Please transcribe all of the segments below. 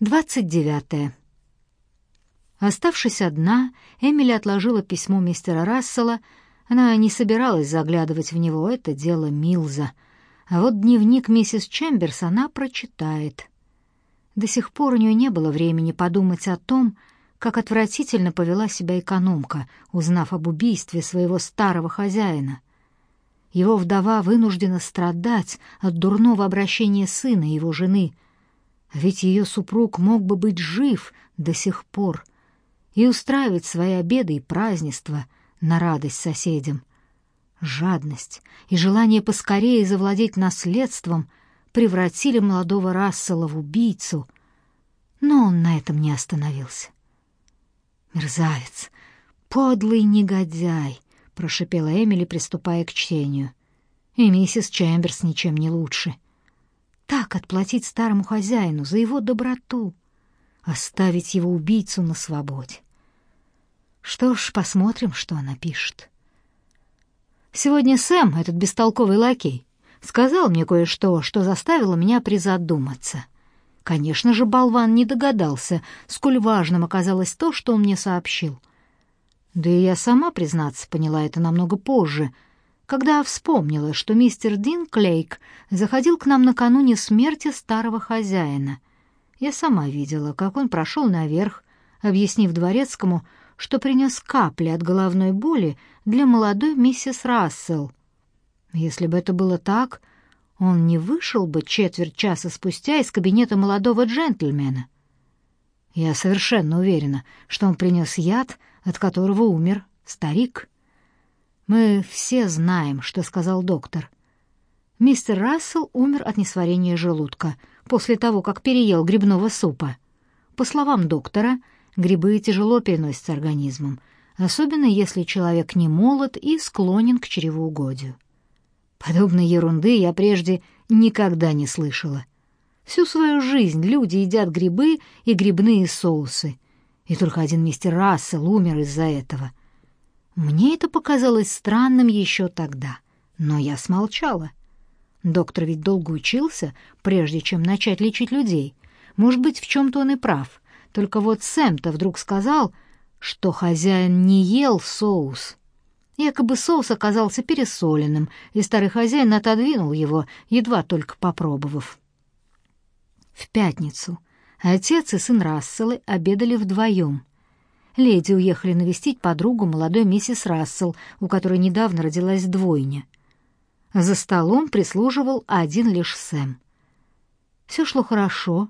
Двадцать девятое. Оставшись одна, Эмили отложила письмо мистера Рассела. Она не собиралась заглядывать в него, это дело Милза. А вот дневник миссис Чемберс она прочитает. До сих пор у нее не было времени подумать о том, как отвратительно повела себя экономка, узнав об убийстве своего старого хозяина. Его вдова вынуждена страдать от дурного обращения сына и его жены — ведь ее супруг мог бы быть жив до сих пор и устраивать свои обеды и празднества на радость соседям. Жадность и желание поскорее завладеть наследством превратили молодого Рассела в убийцу, но он на этом не остановился. «Мерзавец! Подлый негодяй!» — прошипела Эмили, приступая к чтению. «И миссис Чемберс ничем не лучше» так отплатить старому хозяину за его доброту, оставить его убийцу на свободе. Что ж, посмотрим, что она пишет. Сегодня Сэм, этот бестолковый лакей, сказал мне кое-что, что заставило меня призадуматься. Конечно же, болван не догадался, сколь важным оказалось то, что он мне сообщил. Да и я сама, признаться, поняла это намного позже — когда вспомнила, что мистер Дин Клейк заходил к нам накануне смерти старого хозяина. Я сама видела, как он прошел наверх, объяснив дворецкому, что принес капли от головной боли для молодой миссис Рассел. Если бы это было так, он не вышел бы четверть часа спустя из кабинета молодого джентльмена. Я совершенно уверена, что он принес яд, от которого умер старик. Мы все знаем, что сказал доктор. Мистер Рассел умер от несварения желудка после того, как переел грибного супа. По словам доктора, грибы тяжело переносятся организмом, особенно если человек не молод и склонен к чревоугодию. Подобной ерунды я прежде никогда не слышала. Всю свою жизнь люди едят грибы и грибные соусы, и только один мистер Рассел умер из-за этого. Мне это показалось странным еще тогда, но я смолчала. Доктор ведь долго учился, прежде чем начать лечить людей. Может быть, в чем-то он и прав. Только вот Сэм-то вдруг сказал, что хозяин не ел соус. Якобы соус оказался пересоленным, и старый хозяин отодвинул его, едва только попробовав. В пятницу отец и сын Расселы обедали вдвоем леди уехали навестить подругу молодой миссис Рассел, у которой недавно родилась двойня. За столом прислуживал один лишь Сэм. Все шло хорошо,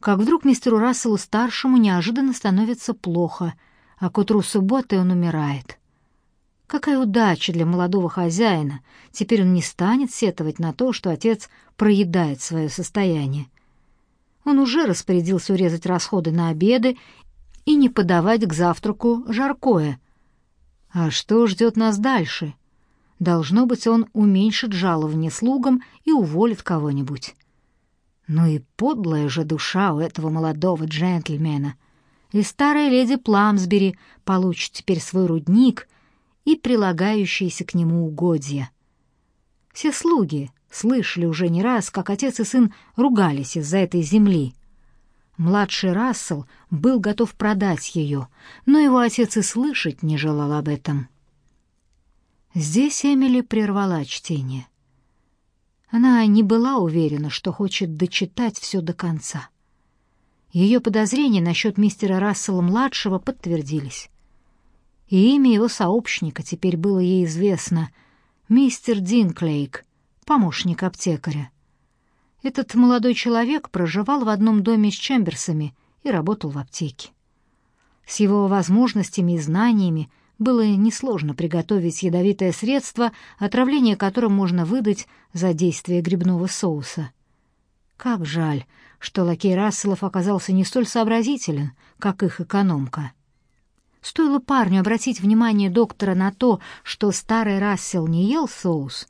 как вдруг мистеру Расселу-старшему неожиданно становится плохо, а к утру субботы он умирает. Какая удача для молодого хозяина! Теперь он не станет сетовать на то, что отец проедает свое состояние. Он уже распорядился урезать расходы на обеды и не подавать к завтраку жаркое. А что ждет нас дальше? Должно быть, он уменьшит жалование слугам и уволит кого-нибудь. Ну и подлая же душа у этого молодого джентльмена. И старая леди Пламсбери получит теперь свой рудник и прилагающиеся к нему угодья. Все слуги слышали уже не раз, как отец и сын ругались из-за этой земли — Младший Рассел был готов продать ее, но его отец и слышать не желал об этом. Здесь Эмили прервала чтение. Она не была уверена, что хочет дочитать все до конца. Ее подозрения насчет мистера Рассела-младшего подтвердились. И имя его сообщника теперь было ей известно — мистер Динклейк, помощник аптекаря. Этот молодой человек проживал в одном доме с Чемберсами и работал в аптеке. С его возможностями и знаниями было несложно приготовить ядовитое средство, отравление которым можно выдать за действие грибного соуса. Как жаль, что лакей Расселов оказался не столь сообразителен, как их экономка. Стоило парню обратить внимание доктора на то, что старый Рассел не ел соус,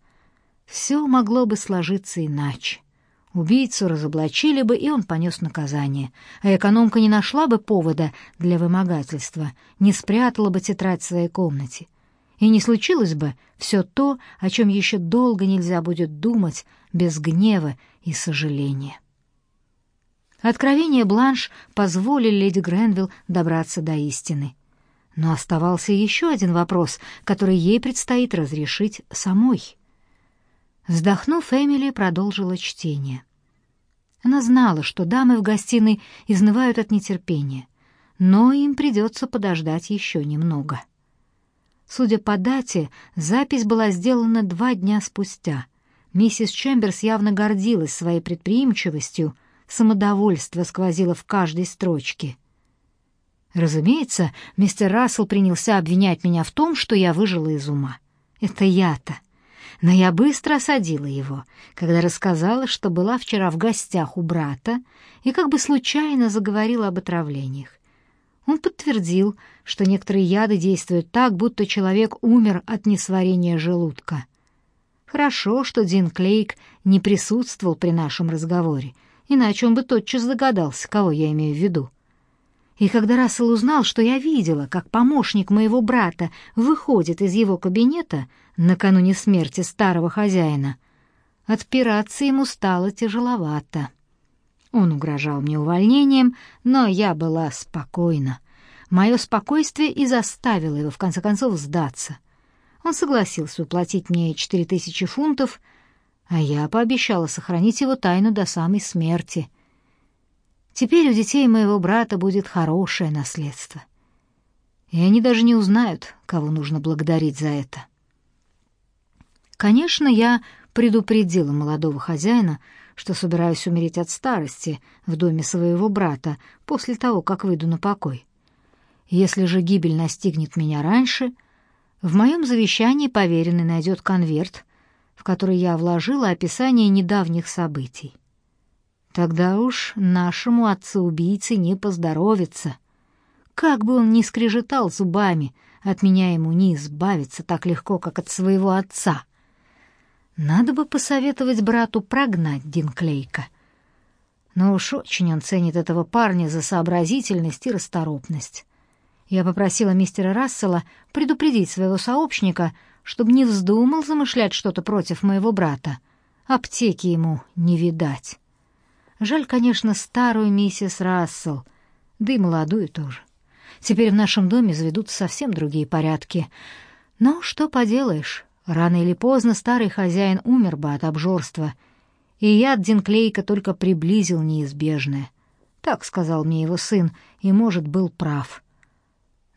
все могло бы сложиться иначе. Убийцу разоблачили бы, и он понес наказание. А экономка не нашла бы повода для вымогательства, не спрятала бы тетрадь в своей комнате. И не случилось бы все то, о чем еще долго нельзя будет думать без гнева и сожаления. Откровения Бланш позволили леди Гренвилл добраться до истины. Но оставался еще один вопрос, который ей предстоит разрешить самой. Вздохнув, Эмили продолжила чтение. Она знала, что дамы в гостиной изнывают от нетерпения, но им придется подождать еще немного. Судя по дате, запись была сделана два дня спустя. Миссис Чемберс явно гордилась своей предприимчивостью, самодовольство сквозило в каждой строчке. Разумеется, мистер Рассел принялся обвинять меня в том, что я выжила из ума. Это я-то. Но я быстро осадила его, когда рассказала, что была вчера в гостях у брата и как бы случайно заговорила об отравлениях. Он подтвердил, что некоторые яды действуют так, будто человек умер от несварения желудка. Хорошо, что Дин Клейк не присутствовал при нашем разговоре, иначе он бы тотчас догадался, кого я имею в виду. И когда Рассел узнал, что я видела, как помощник моего брата выходит из его кабинета накануне смерти старого хозяина, отпираться ему стало тяжеловато. Он угрожал мне увольнением, но я была спокойна. Мое спокойствие и заставило его, в конце концов, сдаться. Он согласился уплатить мне четыре тысячи фунтов, а я пообещала сохранить его тайну до самой смерти. Теперь у детей моего брата будет хорошее наследство. И они даже не узнают, кого нужно благодарить за это. Конечно, я предупредила молодого хозяина, что собираюсь умереть от старости в доме своего брата после того, как выйду на покой. Если же гибель настигнет меня раньше, в моем завещании поверенный найдет конверт, в который я вложила описание недавних событий. Тогда уж нашему отцу-убийце не поздоровится. Как бы он ни скрежетал зубами, от меня ему не избавиться так легко, как от своего отца — надо бы посоветовать брату прогнать Динклейка. Но уж очень он ценит этого парня за сообразительность и расторопность. Я попросила мистера Рассела предупредить своего сообщника, чтобы не вздумал замышлять что-то против моего брата. Аптеки ему не видать. Жаль, конечно, старую миссис Рассел, да и молодую тоже. Теперь в нашем доме заведут совсем другие порядки. Но что поделаешь, Рано или поздно старый хозяин умер бы от обжорства, и яд Динклейка только приблизил неизбежное. Так сказал мне его сын, и, может, был прав.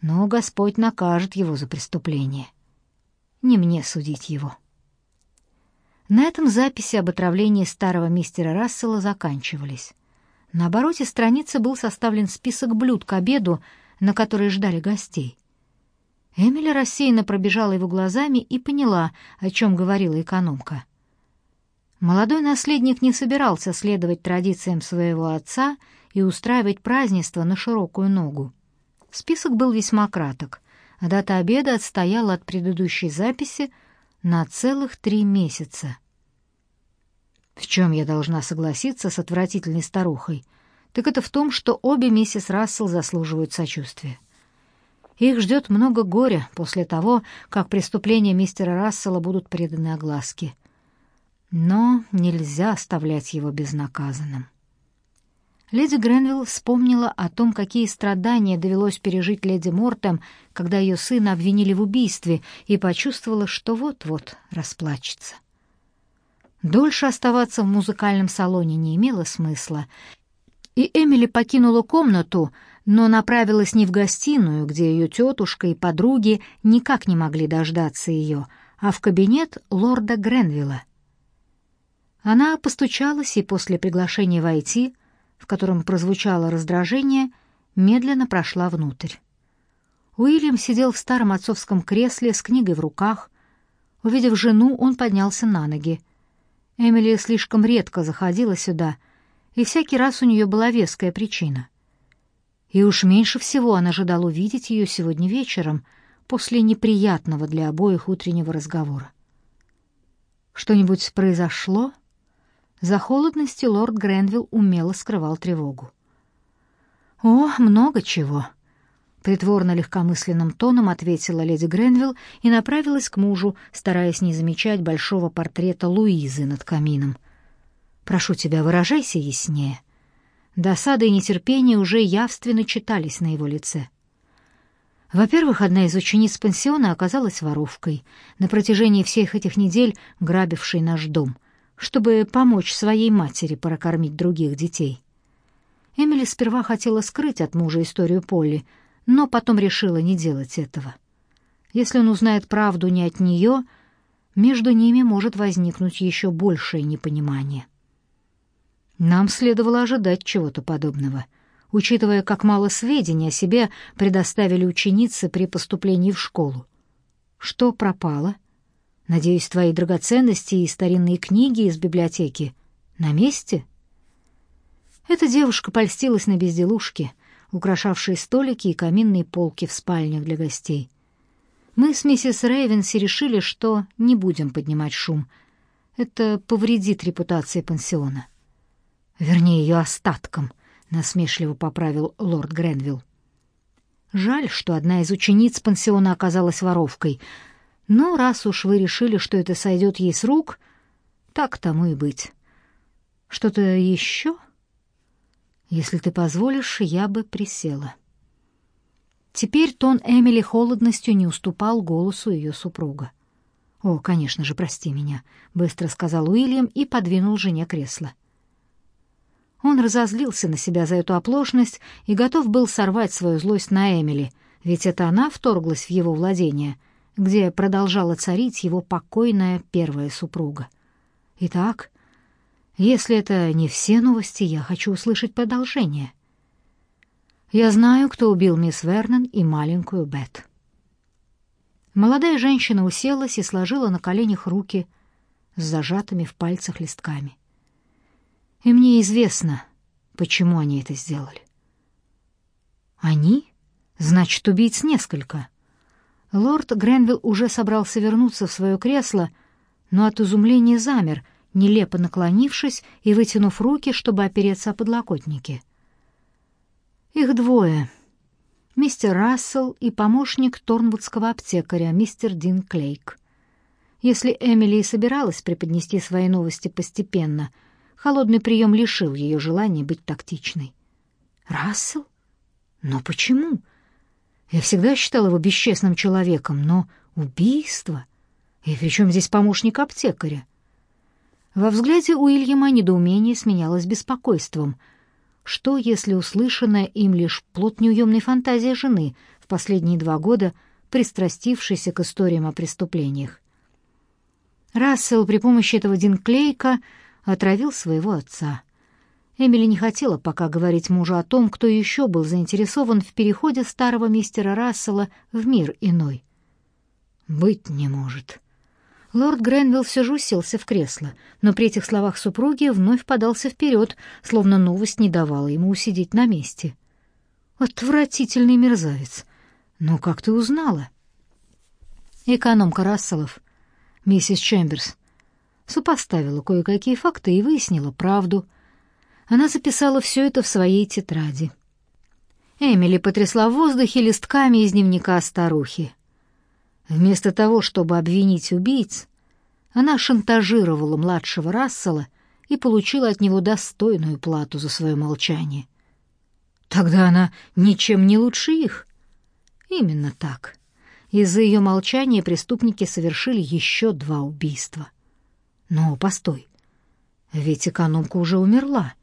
Но Господь накажет его за преступление. Не мне судить его. На этом записи об отравлении старого мистера Рассела заканчивались. На обороте страницы был составлен список блюд к обеду, на который ждали гостей. Эмили рассеянно пробежала его глазами и поняла, о чем говорила экономка. Молодой наследник не собирался следовать традициям своего отца и устраивать празднество на широкую ногу. Список был весьма краток, а дата обеда отстояла от предыдущей записи на целых три месяца. В чем я должна согласиться с отвратительной старухой? Так это в том, что обе миссис Рассел заслуживают сочувствия. Их ждет много горя после того, как преступления мистера Рассела будут преданы огласке. Но нельзя оставлять его безнаказанным. Леди Гренвилл вспомнила о том, какие страдания довелось пережить леди Мортем, когда ее сына обвинили в убийстве, и почувствовала, что вот-вот расплачется. Дольше оставаться в музыкальном салоне не имело смысла, и Эмили покинула комнату, но направилась не в гостиную, где ее тетушка и подруги никак не могли дождаться ее, а в кабинет лорда Гренвилла. Она постучалась и после приглашения войти, в котором прозвучало раздражение, медленно прошла внутрь. Уильям сидел в старом отцовском кресле с книгой в руках. Увидев жену, он поднялся на ноги. Эмили слишком редко заходила сюда, и всякий раз у нее была веская причина. И уж меньше всего он ожидал увидеть ее сегодня вечером, после неприятного для обоих утреннего разговора. Что-нибудь произошло? За холодностью лорд Гренвилл умело скрывал тревогу. «О, много чего!» Притворно легкомысленным тоном ответила леди Гренвилл и направилась к мужу, стараясь не замечать большого портрета Луизы над камином. «Прошу тебя, выражайся яснее». Досада и нетерпение уже явственно читались на его лице. Во-первых, одна из учениц пансиона оказалась воровкой, на протяжении всех этих недель грабившей наш дом, чтобы помочь своей матери прокормить других детей. Эмили сперва хотела скрыть от мужа историю Полли, но потом решила не делать этого. Если он узнает правду не от нее, между ними может возникнуть еще большее непонимание. Нам следовало ожидать чего-то подобного, учитывая, как мало сведений о себе предоставили ученицы при поступлении в школу. Что пропало? Надеюсь, твои драгоценности и старинные книги из библиотеки на месте? Эта девушка польстилась на безделушки, украшавшие столики и каминные полки в спальнях для гостей. Мы с миссис Рейвенси решили, что не будем поднимать шум. Это повредит репутации пансиона. Вернее, ее остаткам, насмешливо поправил лорд Гренвилл. Жаль, что одна из учениц пансиона оказалась воровкой, но раз уж вы решили, что это сойдет ей с рук, так тому и быть. Что-то еще? Если ты позволишь, я бы присела. Теперь тон Эмили холодностью не уступал голосу ее супруга. «О, конечно же, прости меня», — быстро сказал Уильям и подвинул жене кресло. Он разозлился на себя за эту оплошность и готов был сорвать свою злость на Эмили, ведь это она вторглась в его владение, где продолжала царить его покойная первая супруга. Итак, если это не все новости, я хочу услышать продолжение — я знаю, кто убил мисс Вернон и маленькую Бет. Молодая женщина уселась и сложила на коленях руки с зажатыми в пальцах листками. И мне известно, почему они это сделали. Они? Значит, убийц несколько. Лорд Гренвилл уже собрался вернуться в свое кресло, но от изумления замер, нелепо наклонившись и вытянув руки, чтобы опереться о подлокотники — их двое. Мистер Рассел и помощник торнвудского аптекаря, мистер Дин Клейк. Если Эмили и собиралась преподнести свои новости постепенно, холодный прием лишил ее желания быть тактичной. Рассел? Но почему? Я всегда считал его бесчестным человеком, но убийство? И при чем здесь помощник аптекаря? Во взгляде Уильяма недоумение сменялось беспокойством — что, если услышанное им лишь плод неуемной фантазии жены, в последние два года пристрастившейся к историям о преступлениях? Рассел при помощи этого Динклейка отравил своего отца. Эмили не хотела пока говорить мужу о том, кто еще был заинтересован в переходе старого мистера Рассела в мир иной. «Быть не может», Лорд Гренвилл все же уселся в кресло, но при этих словах супруги вновь подался вперед, словно новость не давала ему усидеть на месте. «Отвратительный мерзавец! Но как ты узнала?» Экономка Расселов, миссис Чемберс, сопоставила кое-какие факты и выяснила правду. Она записала все это в своей тетради. Эмили потрясла в воздухе листками из дневника старухи. Вместо того, чтобы обвинить убийц, она шантажировала младшего Рассела и получила от него достойную плату за свое молчание. Тогда она ничем не лучше их. Именно так. Из-за ее молчания преступники совершили еще два убийства. Но постой, ведь экономка уже умерла.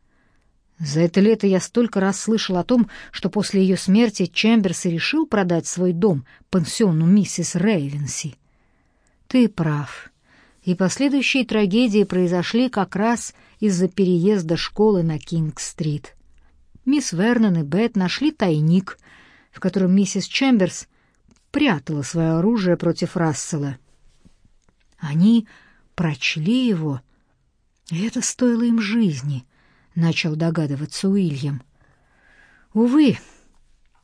За это лето я столько раз слышал о том, что после ее смерти Чемберс и решил продать свой дом пансиону миссис Рейвенси. Ты прав. И последующие трагедии произошли как раз из-за переезда школы на Кинг-стрит. Мисс Вернон и Бет нашли тайник, в котором миссис Чемберс прятала свое оружие против Рассела. Они прочли его, и это стоило им жизни —— начал догадываться Уильям. Увы,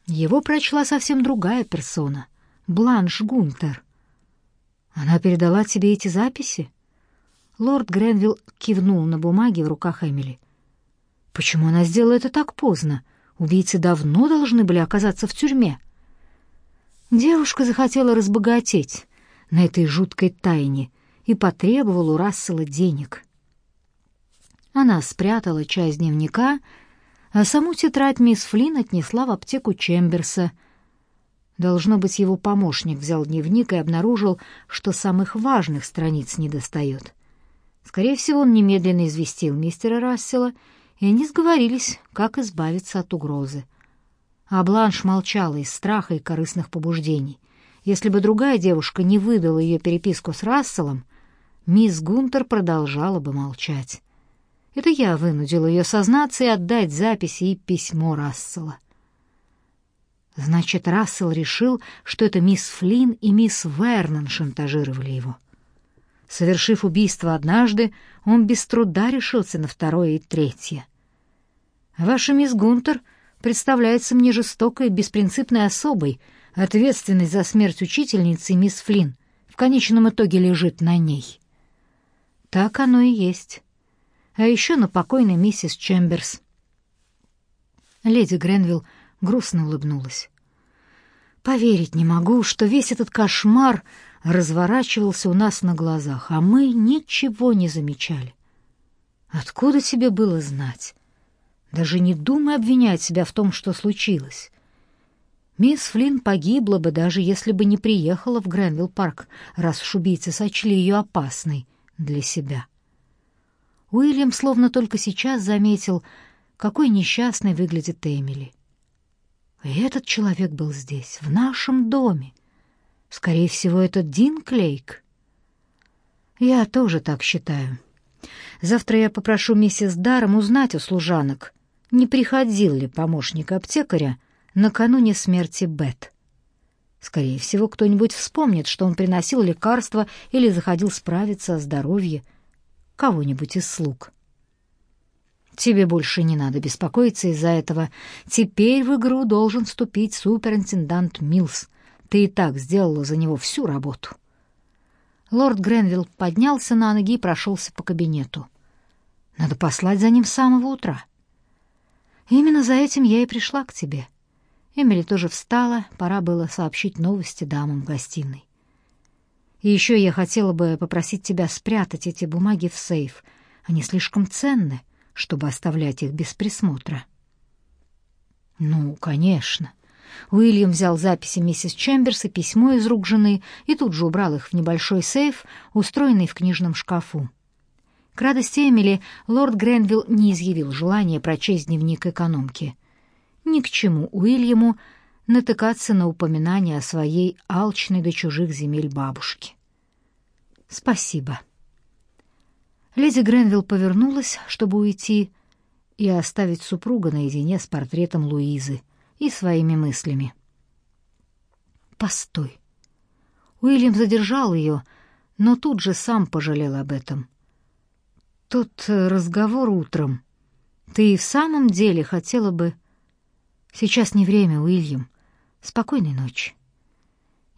его прочла совсем другая персона — Бланш Гунтер. Она передала тебе эти записи? Лорд Гренвилл кивнул на бумаге в руках Эмили. Почему она сделала это так поздно? Убийцы давно должны были оказаться в тюрьме. Девушка захотела разбогатеть на этой жуткой тайне и потребовала у Рассела денег. Она спрятала часть дневника, а саму тетрадь мисс Флинн отнесла в аптеку Чемберса. Должно быть, его помощник взял дневник и обнаружил, что самых важных страниц не достает. Скорее всего, он немедленно известил мистера Рассела, и они сговорились, как избавиться от угрозы. А Бланш молчала из страха и корыстных побуждений. Если бы другая девушка не выдала ее переписку с Расселом, мисс Гунтер продолжала бы молчать. Это я вынудила ее сознаться и отдать записи и письмо Рассела. Значит, Рассел решил, что это мисс Флинн и мисс Вернон шантажировали его. Совершив убийство однажды, он без труда решился на второе и третье. Ваша мисс Гунтер представляется мне жестокой, беспринципной особой, ответственной за смерть учительницы мисс Флинн, в конечном итоге лежит на ней. Так оно и есть а еще на покойной миссис Чемберс. Леди Гренвилл грустно улыбнулась. Поверить не могу, что весь этот кошмар разворачивался у нас на глазах, а мы ничего не замечали. Откуда тебе было знать? Даже не думай обвинять себя в том, что случилось. Мисс Флинн погибла бы, даже если бы не приехала в Гренвилл-парк, раз уж убийцы сочли ее опасной для себя. Уильям словно только сейчас заметил, какой несчастной выглядит Эмили. И этот человек был здесь, в нашем доме. Скорее всего, это Дин Клейк. Я тоже так считаю. Завтра я попрошу миссис Даром узнать у служанок, не приходил ли помощник аптекаря накануне смерти Бет. Скорее всего, кто-нибудь вспомнит, что он приносил лекарства или заходил справиться о здоровье кого-нибудь из слуг. Тебе больше не надо беспокоиться из-за этого. Теперь в игру должен вступить суперинтендант Милс. Ты и так сделала за него всю работу. Лорд Гренвилл поднялся на ноги и прошелся по кабинету. Надо послать за ним с самого утра. Именно за этим я и пришла к тебе. Эмили тоже встала, пора было сообщить новости дамам в гостиной. И еще я хотела бы попросить тебя спрятать эти бумаги в сейф. Они слишком ценны, чтобы оставлять их без присмотра. Ну, конечно. Уильям взял записи миссис Чемберс и письмо из рук жены и тут же убрал их в небольшой сейф, устроенный в книжном шкафу. К радости Эмили лорд Гренвилл не изъявил желания прочесть дневник экономки. Ни к чему Уильяму натыкаться на упоминание о своей алчной до чужих земель бабушке. Спасибо. Леди Гренвилл повернулась, чтобы уйти и оставить супруга наедине с портретом Луизы и своими мыслями. Постой. Уильям задержал ее, но тут же сам пожалел об этом. Тот разговор утром. Ты и в самом деле хотела бы Сейчас не время, Уильям. Спокойной ночи.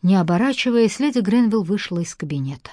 Не оборачиваясь, леди Гренвилл вышла из кабинета.